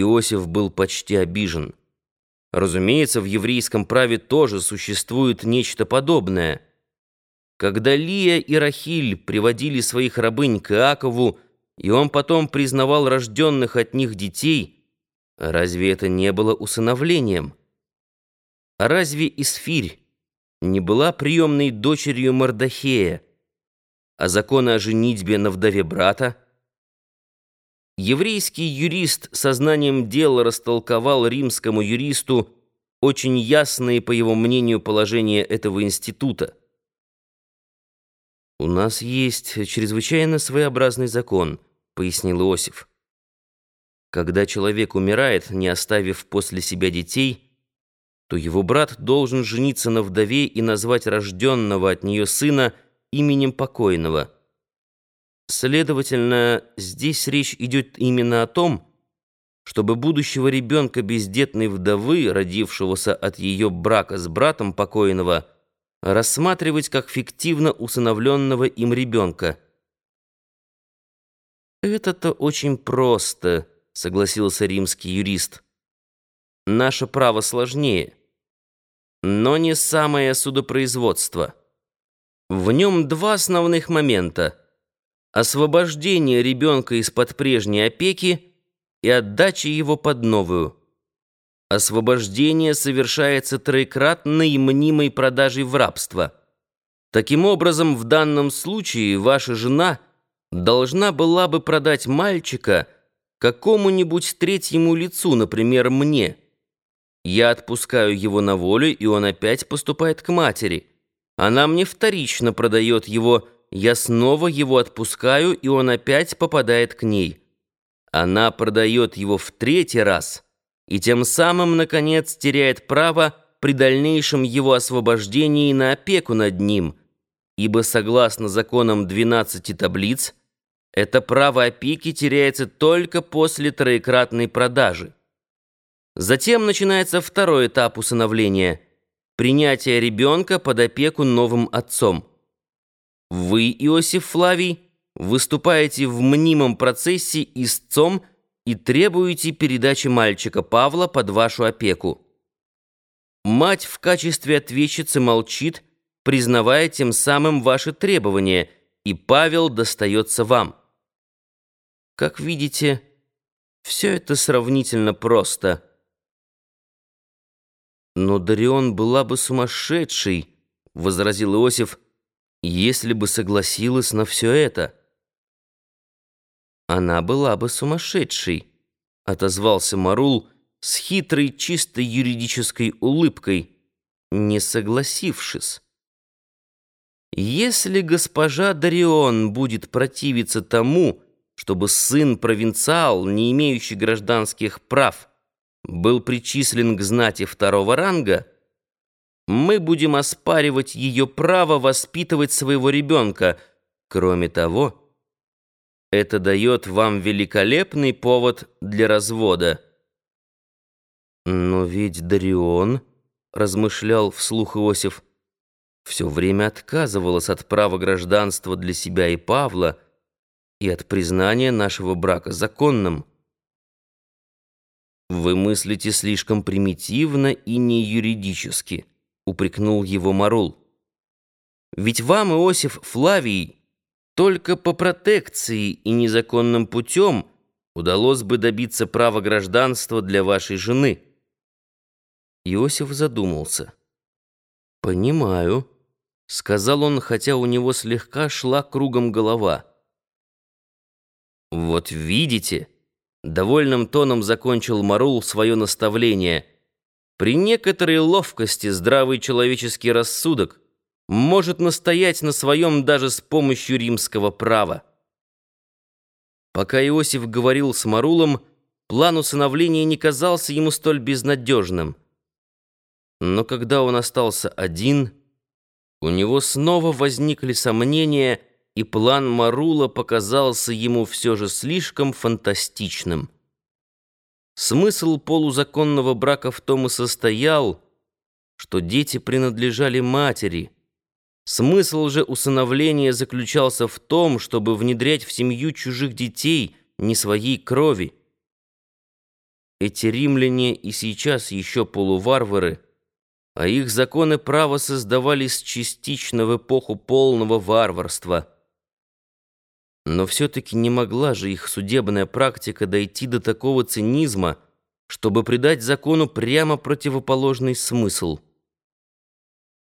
Иосиф был почти обижен. Разумеется, в еврейском праве тоже существует нечто подобное. Когда Лия и Рахиль приводили своих рабынь к Иакову, и он потом признавал рожденных от них детей, разве это не было усыновлением? А разве Исфирь не была приемной дочерью Мордахея, а законы о женитьбе на вдове брата — Еврейский юрист со знанием дела растолковал римскому юристу очень ясные, по его мнению, положения этого института. «У нас есть чрезвычайно своеобразный закон», — пояснил Иосиф. «Когда человек умирает, не оставив после себя детей, то его брат должен жениться на вдове и назвать рожденного от нее сына именем покойного». Следовательно, здесь речь идет именно о том, чтобы будущего ребенка бездетной вдовы, родившегося от ее брака с братом покойного, рассматривать как фиктивно усыновленного им ребенка. «Это-то очень просто», — согласился римский юрист. «Наше право сложнее, но не самое судопроизводство. В нем два основных момента — освобождение ребенка из-под прежней опеки и отдача его под новую. Освобождение совершается троекратной мнимой продажей в рабство. Таким образом, в данном случае ваша жена должна была бы продать мальчика какому-нибудь третьему лицу, например, мне. Я отпускаю его на волю, и он опять поступает к матери. Она мне вторично продает его я снова его отпускаю, и он опять попадает к ней. Она продает его в третий раз и тем самым, наконец, теряет право при дальнейшем его освобождении на опеку над ним, ибо, согласно законам 12 таблиц, это право опеки теряется только после троекратной продажи. Затем начинается второй этап усыновления – принятие ребенка под опеку новым отцом. Вы, Иосиф Флавий, выступаете в мнимом процессе истцом и требуете передачи мальчика Павла под вашу опеку. Мать в качестве ответчицы молчит, признавая тем самым ваши требования, и Павел достается вам. Как видите, все это сравнительно просто. «Но Дарион была бы сумасшедшей», — возразил Иосиф, — если бы согласилась на все это. Она была бы сумасшедшей, отозвался Марул с хитрой чисто юридической улыбкой, не согласившись. Если госпожа Дарион будет противиться тому, чтобы сын-провинциал, не имеющий гражданских прав, был причислен к знати второго ранга, мы будем оспаривать ее право воспитывать своего ребенка. Кроме того, это дает вам великолепный повод для развода. Но ведь Дарион, размышлял вслух Иосиф, все время отказывалась от права гражданства для себя и Павла и от признания нашего брака законным. Вы мыслите слишком примитивно и не юридически упрекнул его Марул. Ведь вам, Иосиф Флавий, только по протекции и незаконным путем удалось бы добиться права гражданства для вашей жены. Иосиф задумался. «Понимаю», — сказал он, хотя у него слегка шла кругом голова. «Вот видите», — довольным тоном закончил Марул свое наставление — при некоторой ловкости здравый человеческий рассудок может настоять на своем даже с помощью римского права. Пока Иосиф говорил с Марулом, план усыновления не казался ему столь безнадежным. Но когда он остался один, у него снова возникли сомнения, и план Марула показался ему все же слишком фантастичным. Смысл полузаконного брака в том и состоял, что дети принадлежали матери. Смысл же усыновления заключался в том, чтобы внедрять в семью чужих детей не своей крови. Эти римляне и сейчас еще полуварвары, а их законы права создавались частично в эпоху полного варварства. Но все-таки не могла же их судебная практика дойти до такого цинизма, чтобы придать закону прямо противоположный смысл.